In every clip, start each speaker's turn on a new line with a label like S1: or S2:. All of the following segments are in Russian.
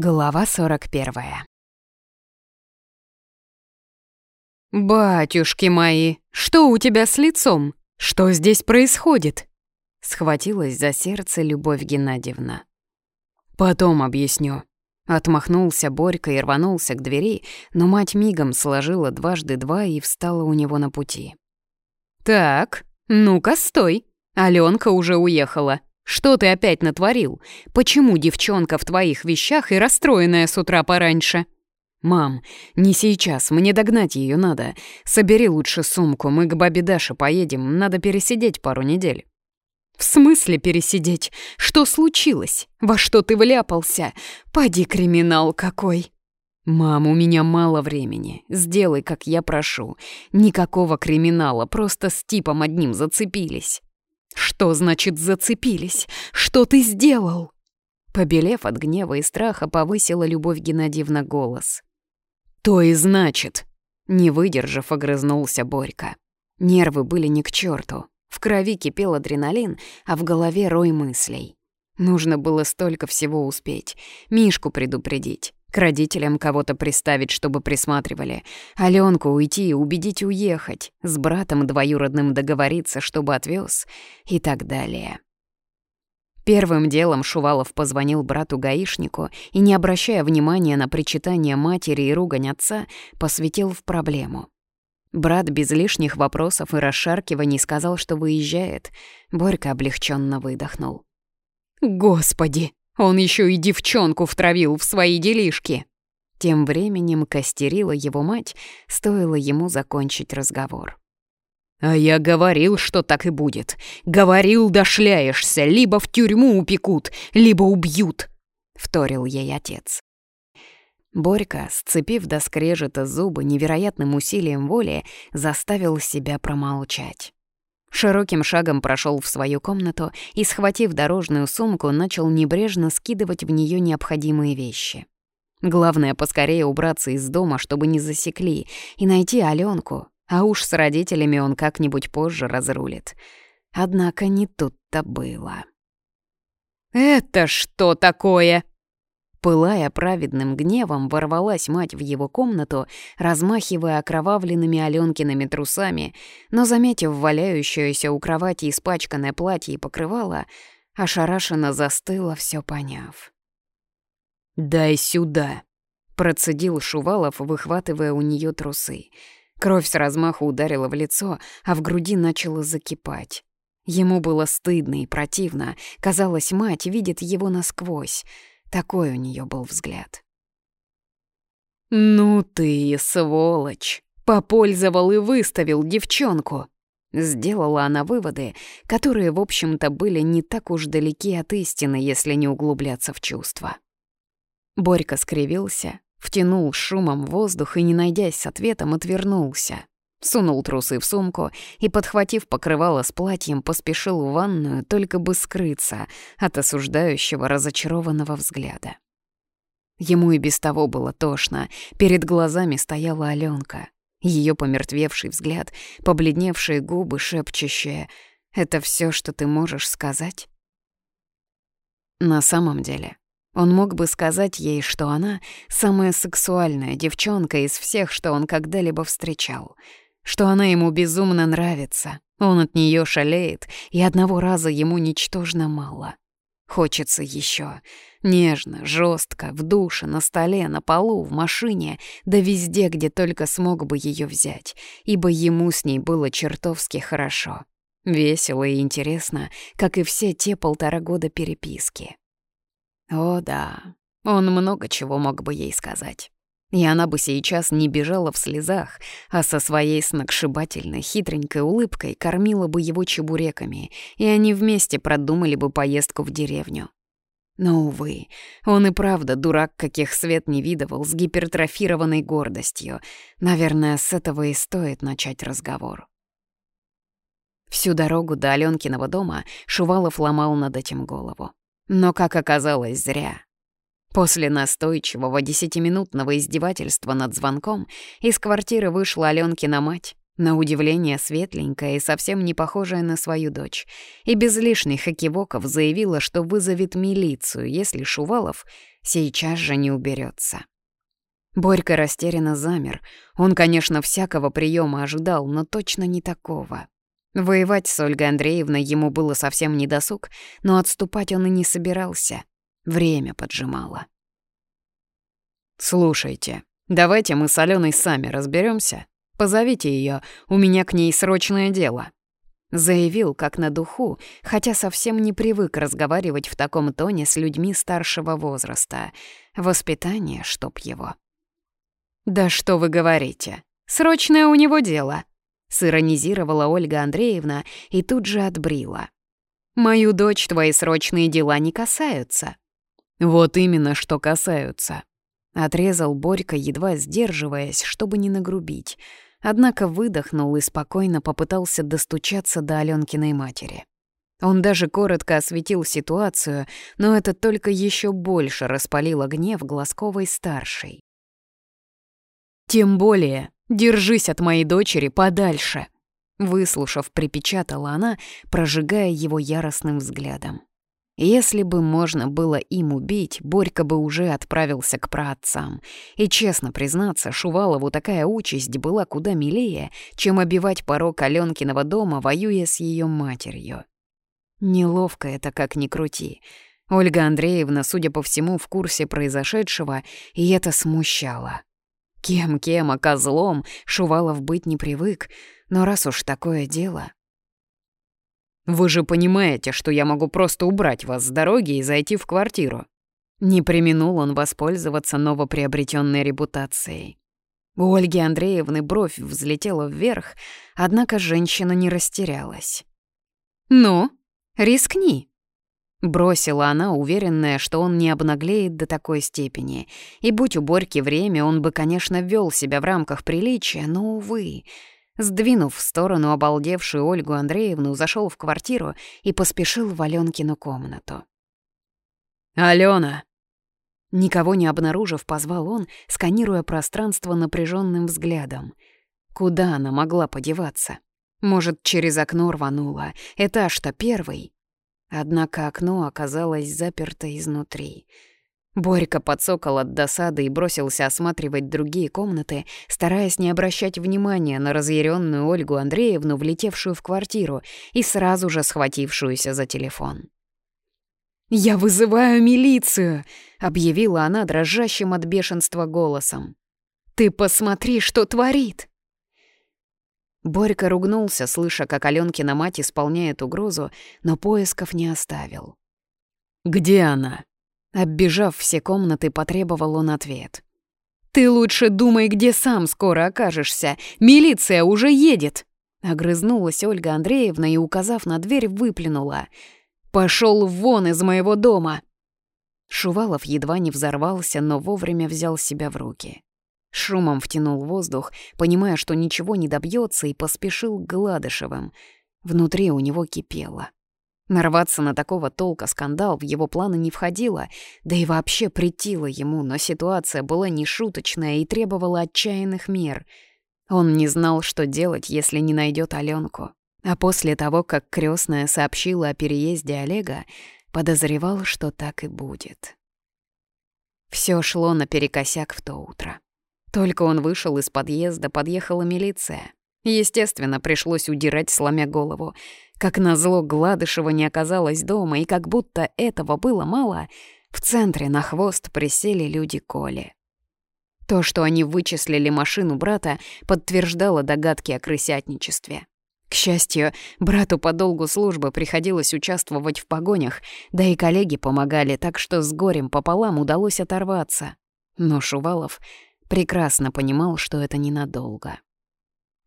S1: Глава 41 «Батюшки мои, что у тебя с лицом? Что здесь происходит?» Схватилась за сердце Любовь Геннадьевна. «Потом объясню». Отмахнулся Борька и рванулся к двери, но мать мигом сложила дважды два и встала у него на пути. «Так, ну-ка, стой. Алёнка уже уехала. Что ты опять натворил? Почему девчонка в твоих вещах и расстроенная с утра пораньше?» «Мам, не сейчас, мне догнать ее надо. Собери лучше сумку, мы к бабе Даше поедем, надо пересидеть пару недель».
S2: «В смысле пересидеть? Что случилось? Во что ты вляпался? Поди криминал какой!»
S1: «Мам, у меня мало времени. Сделай, как я прошу. Никакого криминала, просто с типом одним зацепились».
S2: «Что значит зацепились? Что ты сделал?»
S1: Побелев от гнева и страха, повысила Любовь Геннадьевна голос.
S2: «То и значит!»
S1: Не выдержав, огрызнулся Борька. Нервы были не к черту. В крови кипел адреналин, а в голове рой мыслей. Нужно было столько всего успеть. Мишку предупредить, к родителям кого-то приставить, чтобы присматривали. Алёнку уйти убедить уехать. С братом двоюродным договориться, чтобы отвез. И так далее. Первым делом Шувалов позвонил брату-гаишнику и, не обращая внимания на причитание матери и ругань отца, посвятил в проблему. Брат без лишних вопросов и расшаркиваний сказал, что выезжает. Борька облегченно выдохнул.
S2: «Господи!» Он еще и девчонку втравил в свои делишки.
S1: Тем временем костерила его мать, стоило ему закончить разговор.
S2: «А я говорил, что так и будет. Говорил, дошляешься, либо в тюрьму упекут, либо убьют», — вторил ей отец.
S1: Борька, сцепив до скрежета зубы невероятным усилием воли, заставил себя промолчать. Широким шагом прошел в свою комнату и, схватив дорожную сумку, начал небрежно скидывать в нее необходимые вещи. Главное, поскорее убраться из дома, чтобы не засекли, и найти Аленку, а уж с родителями он как-нибудь позже разрулит. Однако не тут-то было.
S2: «Это что такое?»
S1: Пылая праведным гневом, ворвалась мать в его комнату, размахивая окровавленными Алёнкиными трусами, но, заметив валяющееся у кровати испачканное платье и покрывало, ошарашенно застыла, все поняв.
S2: «Дай сюда!»
S1: — процедил Шувалов, выхватывая у нее трусы. Кровь с размаху ударила в лицо, а в груди начала закипать. Ему было стыдно и противно. Казалось, мать видит его насквозь. Такой у нее был взгляд.
S2: «Ну ты, сволочь! Попользовал и выставил девчонку!»
S1: Сделала она выводы, которые, в общем-то, были не так уж далеки от истины, если не углубляться в чувства. Борька скривился, втянул шумом воздух и, не найдясь с ответом, отвернулся. Сунул трусы в сумку и, подхватив покрывало с платьем, поспешил в ванную, только бы скрыться от осуждающего разочарованного взгляда. Ему и без того было тошно. Перед глазами стояла Алёнка. Её помертвевший взгляд, побледневшие губы, шепчущие «Это всё, что ты можешь сказать?» На самом деле, он мог бы сказать ей, что она — самая сексуальная девчонка из всех, что он когда-либо встречал — что она ему безумно нравится. Он от нее шалеет, и одного раза ему ничтожно мало. Хочется еще Нежно, жестко, в душе, на столе, на полу, в машине, да везде, где только смог бы ее взять, ибо ему с ней было чертовски хорошо. Весело и интересно, как и все те полтора года переписки. О да, он много чего мог бы ей сказать. И она бы сейчас не бежала в слезах, а со своей сногсшибательной хитренькой улыбкой кормила бы его чебуреками, и они вместе продумали бы поездку в деревню. Но, увы, он и правда дурак, каких свет не видывал, с гипертрофированной гордостью. Наверное, с этого и стоит начать разговор. Всю дорогу до Алёнкиного дома Шувалов ломал над этим голову. Но, как оказалось, зря. После настойчивого десятиминутного издевательства над звонком из квартиры вышла Алёнкина мать, На удивление светленькая и совсем не похожая на свою дочь. И без лишних окивоков заявила, что вызовет милицию, если Шувалов сейчас же не уберется. Борька растерянно замер. Он, конечно, всякого приема ожидал, но точно не такого. Воевать с Ольгой Андреевной ему было совсем не досуг, но отступать он и не собирался. Время поджимало. «Слушайте, давайте мы с Аленой сами разберемся. Позовите ее, у меня к ней срочное дело». Заявил, как на духу, хотя совсем не привык разговаривать в таком тоне с людьми старшего возраста. Воспитание, чтоб его. «Да что вы говорите? Срочное у него дело!» — сиронизировала Ольга Андреевна и тут же отбрила. «Мою дочь твои срочные дела не касаются». «Вот именно, что касаются», — отрезал Борька, едва сдерживаясь, чтобы не нагрубить, однако выдохнул и спокойно попытался достучаться до Алёнкиной матери. Он даже коротко осветил ситуацию, но это только еще больше распалило гнев Глазковой-старшей. «Тем более, держись от моей дочери подальше», выслушав, припечатала она, прожигая его яростным взглядом. Если бы можно было им убить, Борька бы уже отправился к праотцам. И, честно признаться, Шувалову такая участь была куда милее, чем обивать порог Аленкиного дома, воюя с ее матерью. Неловко это как ни крути. Ольга Андреевна, судя по всему, в курсе произошедшего, и это смущало. Кем-кем, а козлом Шувалов быть не привык, но раз уж такое дело... «Вы же понимаете, что я могу просто убрать вас с дороги и зайти в квартиру». Не применул он воспользоваться новоприобретенной репутацией. У Ольги Андреевны бровь взлетела вверх, однако женщина не растерялась. «Ну, рискни», Бросила она, уверенная, что он не обнаглеет до такой степени. И будь у Борьки время, он бы, конечно, вел себя в рамках приличия, но, увы. Сдвинув в сторону обалдевшую Ольгу Андреевну, зашел в квартиру и поспешил в Аленкину комнату.
S2: «Алена!»
S1: Никого не обнаружив, позвал он, сканируя пространство напряженным взглядом. Куда она могла подеваться? Может, через окно рванула, этаж-то первый. Однако окно оказалось заперто изнутри. Борька подсокол от досады и бросился осматривать другие комнаты, стараясь не обращать внимания на разъяренную Ольгу Андреевну, влетевшую в квартиру и сразу же схватившуюся за телефон. «Я вызываю милицию!» — объявила она дрожащим от бешенства голосом. «Ты посмотри, что творит!» Борька ругнулся, слыша, как Алёнкина мать исполняет угрозу, но поисков не оставил.
S2: «Где она?»
S1: Оббежав все комнаты, потребовал он ответ. «Ты лучше думай, где сам скоро окажешься. Милиция уже едет!» Огрызнулась Ольга Андреевна и, указав на дверь, выплюнула. «Пошёл вон из моего дома!» Шувалов едва не взорвался, но вовремя взял себя в руки. Шумом втянул воздух, понимая, что ничего не добьется, и поспешил к Гладышевым. Внутри у него кипело. Нарваться на такого толка скандал в его планы не входило, да и вообще притило ему, но ситуация была нешуточная и требовала отчаянных мер. Он не знал, что делать, если не найдет Аленку. А после того, как крестная сообщила о переезде Олега, подозревал, что так и будет. Все шло наперекосяк в то утро. Только он вышел из подъезда, подъехала милиция. Естественно, пришлось удирать, сломя голову. Как назло, Гладышева не оказалось дома, и как будто этого было мало, в центре на хвост присели люди Коли. То, что они вычислили машину брата, подтверждало догадки о крысятничестве. К счастью, брату по долгу службы приходилось участвовать в погонях, да и коллеги помогали, так что с горем пополам удалось оторваться. Но Шувалов прекрасно понимал, что это ненадолго.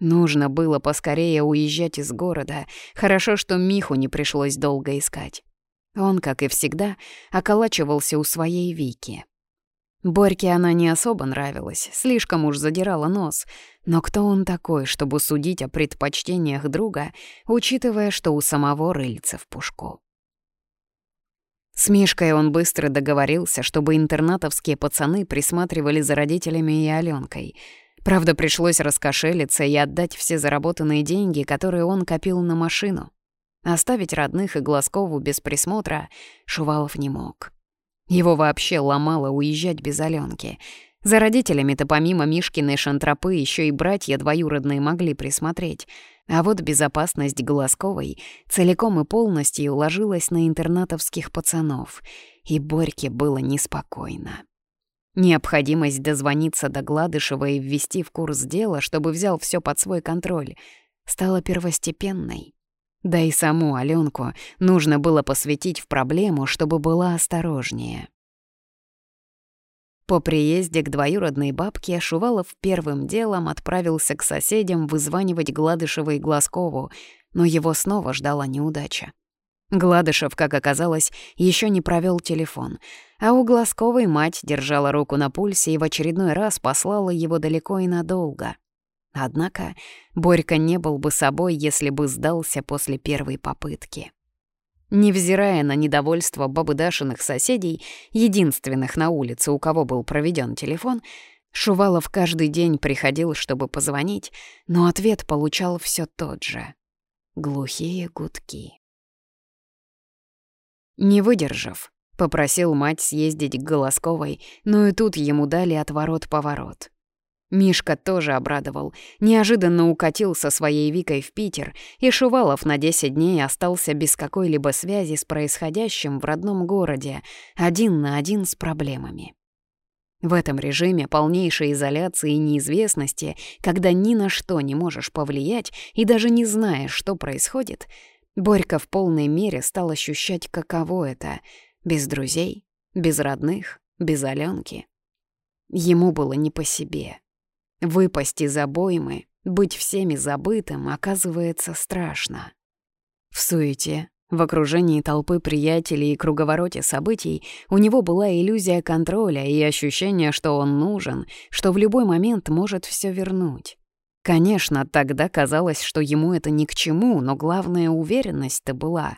S1: Нужно было поскорее уезжать из города. Хорошо, что Миху не пришлось долго искать. Он, как и всегда, околачивался у своей Вики. Борьке она не особо нравилась, слишком уж задирала нос. Но кто он такой, чтобы судить о предпочтениях друга, учитывая, что у самого рыльца в пушку? С Мишкой он быстро договорился, чтобы интернатовские пацаны присматривали за родителями и Аленкой. Правда, пришлось раскошелиться и отдать все заработанные деньги, которые он копил на машину. Оставить родных и Глазкову без присмотра Шувалов не мог. Его вообще ломало уезжать без Аленки. За родителями-то помимо Мишкиной шантропы еще и братья двоюродные могли присмотреть. А вот безопасность Глазковой целиком и полностью уложилась на интернатовских пацанов, и Борьке было неспокойно. Необходимость дозвониться до Гладышева и ввести в курс дела, чтобы взял все под свой контроль, стала первостепенной. Да и саму Аленку нужно было посвятить в проблему, чтобы была осторожнее. По приезде к двоюродной бабке Шувалов первым делом отправился к соседям вызванивать Гладышева и Глазкову, но его снова ждала неудача. Гладышев, как оказалось, еще не провел телефон, а у Глазковой мать держала руку на пульсе и в очередной раз послала его далеко и надолго. Однако Борька не был бы собой, если бы сдался после первой попытки. Невзирая на недовольство бабы Дашиных соседей, единственных на улице, у кого был проведен телефон, Шувалов каждый день приходил, чтобы позвонить, но ответ получал все тот же — глухие гудки. Не выдержав, попросил мать съездить к Голосковой, но и тут ему дали отворот-поворот. Мишка тоже обрадовал, неожиданно укатил со своей Викой в Питер, и Шувалов на 10 дней остался без какой-либо связи с происходящим в родном городе, один на один с проблемами. В этом режиме полнейшей изоляции и неизвестности, когда ни на что не можешь повлиять и даже не знаешь, что происходит, Борька в полной мере стал ощущать, каково это — без друзей, без родных, без Аленки. Ему было не по себе. Выпасть из обоймы, быть всеми забытым, оказывается страшно. В суете, в окружении толпы приятелей и круговороте событий у него была иллюзия контроля и ощущение, что он нужен, что в любой момент может все вернуть. Конечно, тогда казалось, что ему это ни к чему, но главная уверенность-то была.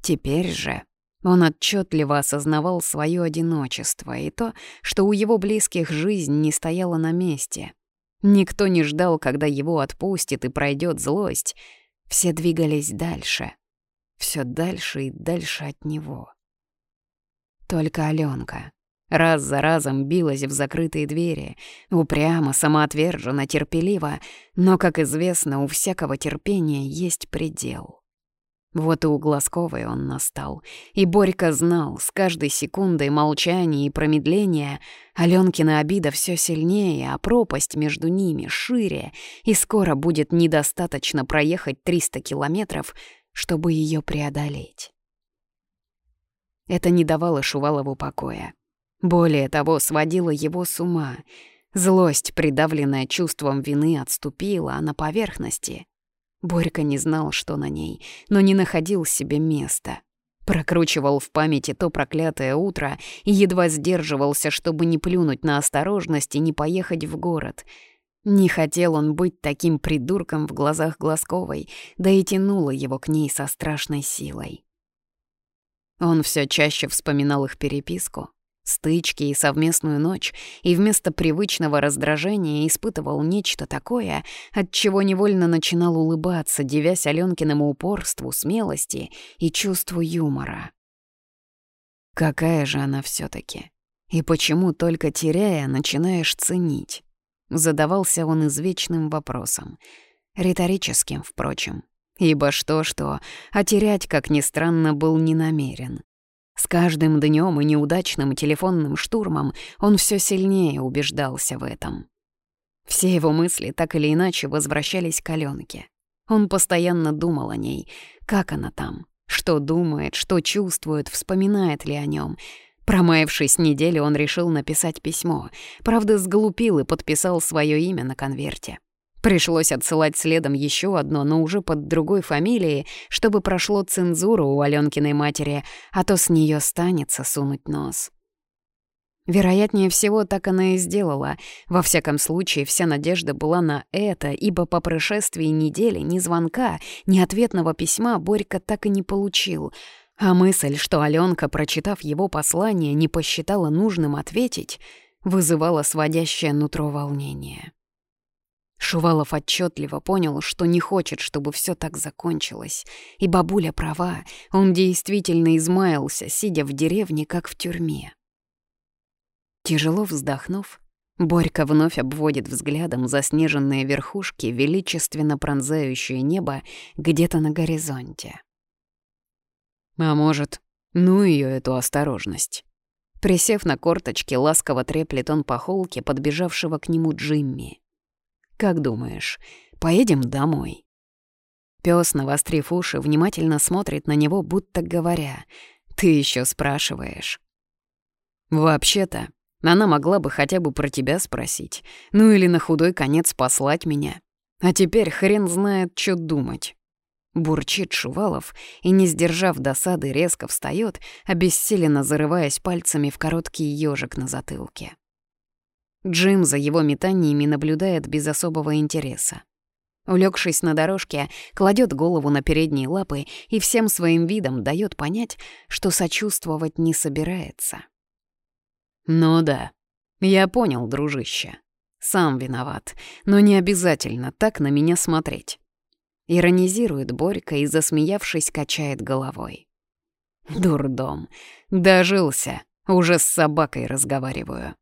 S1: Теперь же он отчетливо осознавал свое одиночество и то, что у его близких жизнь не стояла на месте — Никто не ждал, когда его отпустит и пройдет злость. Все двигались дальше. Все дальше и дальше от него. Только Аленка раз за разом билась в закрытые двери, упрямо, самоотверженно, терпеливо, но, как известно, у всякого терпения есть предел. Вот и у Глазковой он настал. И Борька знал, с каждой секундой молчания и промедления Алёнкина обида все сильнее, а пропасть между ними шире, и скоро будет недостаточно проехать 300 километров, чтобы ее преодолеть. Это не давало Шувалову покоя. Более того, сводило его с ума. Злость, придавленная чувством вины, отступила, а на поверхности Борька не знал, что на ней, но не находил себе места. Прокручивал в памяти то проклятое утро и едва сдерживался, чтобы не плюнуть на осторожность и не поехать в город. Не хотел он быть таким придурком в глазах Глазковой, да и тянуло его к ней со страшной силой. Он все чаще вспоминал их переписку, стычки и совместную ночь, и вместо привычного раздражения испытывал нечто такое, от чего невольно начинал улыбаться, девясь Алёнкиному упорству, смелости и чувству юмора. Какая же она все таки И почему только теряя, начинаешь ценить? Задавался он извечным вопросом. Риторическим, впрочем. Ибо что-что, а терять, как ни странно, был не намерен. С каждым днем и неудачным телефонным штурмом он все сильнее убеждался в этом. Все его мысли так или иначе возвращались к Аленке. Он постоянно думал о ней, как она там, что думает, что чувствует, вспоминает ли о нем. Промаявшись неделю, он решил написать письмо. Правда, сглупил и подписал свое имя на конверте. Пришлось отсылать следом еще одно, но уже под другой фамилией, чтобы прошло цензуру у Аленкиной матери, а то с нее станется сунуть нос. Вероятнее всего, так она и сделала. Во всяком случае, вся надежда была на это, ибо по прошествии недели ни звонка, ни ответного письма Борька так и не получил. А мысль, что Аленка, прочитав его послание, не посчитала нужным ответить, вызывала сводящее нутро волнение. Шувалов отчетливо понял, что не хочет, чтобы все так закончилось. И бабуля права, он действительно измаялся, сидя в деревне, как в тюрьме. Тяжело вздохнув, Борька вновь обводит взглядом заснеженные верхушки, величественно пронзающее небо где-то на горизонте. А может, ну ее эту осторожность. Присев на корточки, ласково треплет он по холке подбежавшего к нему Джимми. «Как думаешь, поедем домой?» Пёс, навострив уши, внимательно смотрит на него, будто говоря, «Ты еще спрашиваешь». «Вообще-то, она могла бы хотя бы про тебя спросить, ну или на худой конец послать меня. А теперь хрен знает, что думать». Бурчит Шувалов и, не сдержав досады, резко встает, обессиленно зарываясь пальцами в короткий ежик на затылке. Джим за его метаниями наблюдает без особого интереса. Улегшись на дорожке, кладет голову на передние лапы и всем своим видом дает понять, что сочувствовать не собирается. «Ну да, я понял, дружище. Сам виноват, но не обязательно так на меня смотреть. Иронизирует Борька и, засмеявшись, качает головой. Дурдом. Дожился. Уже с собакой разговариваю.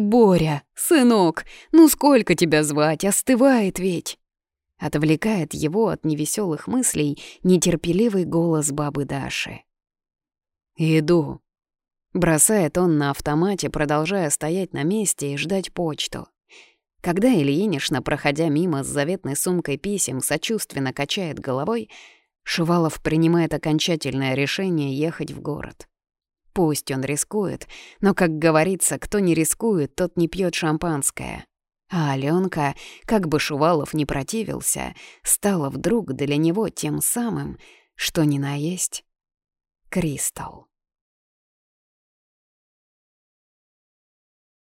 S1: «Боря, сынок, ну сколько тебя звать? Остывает ведь!» Отвлекает его от невеселых мыслей нетерпеливый голос бабы Даши. «Иду», — бросает он на автомате, продолжая стоять на месте и ждать почту. Когда Ильинишна, проходя мимо с заветной сумкой писем, сочувственно качает головой, Шувалов принимает окончательное решение ехать в город. Пусть он рискует, но, как говорится, кто не рискует, тот не пьет шампанское. А Аленка, как бы Шувалов не противился, стала вдруг для него тем самым, что ни на есть Кристалл.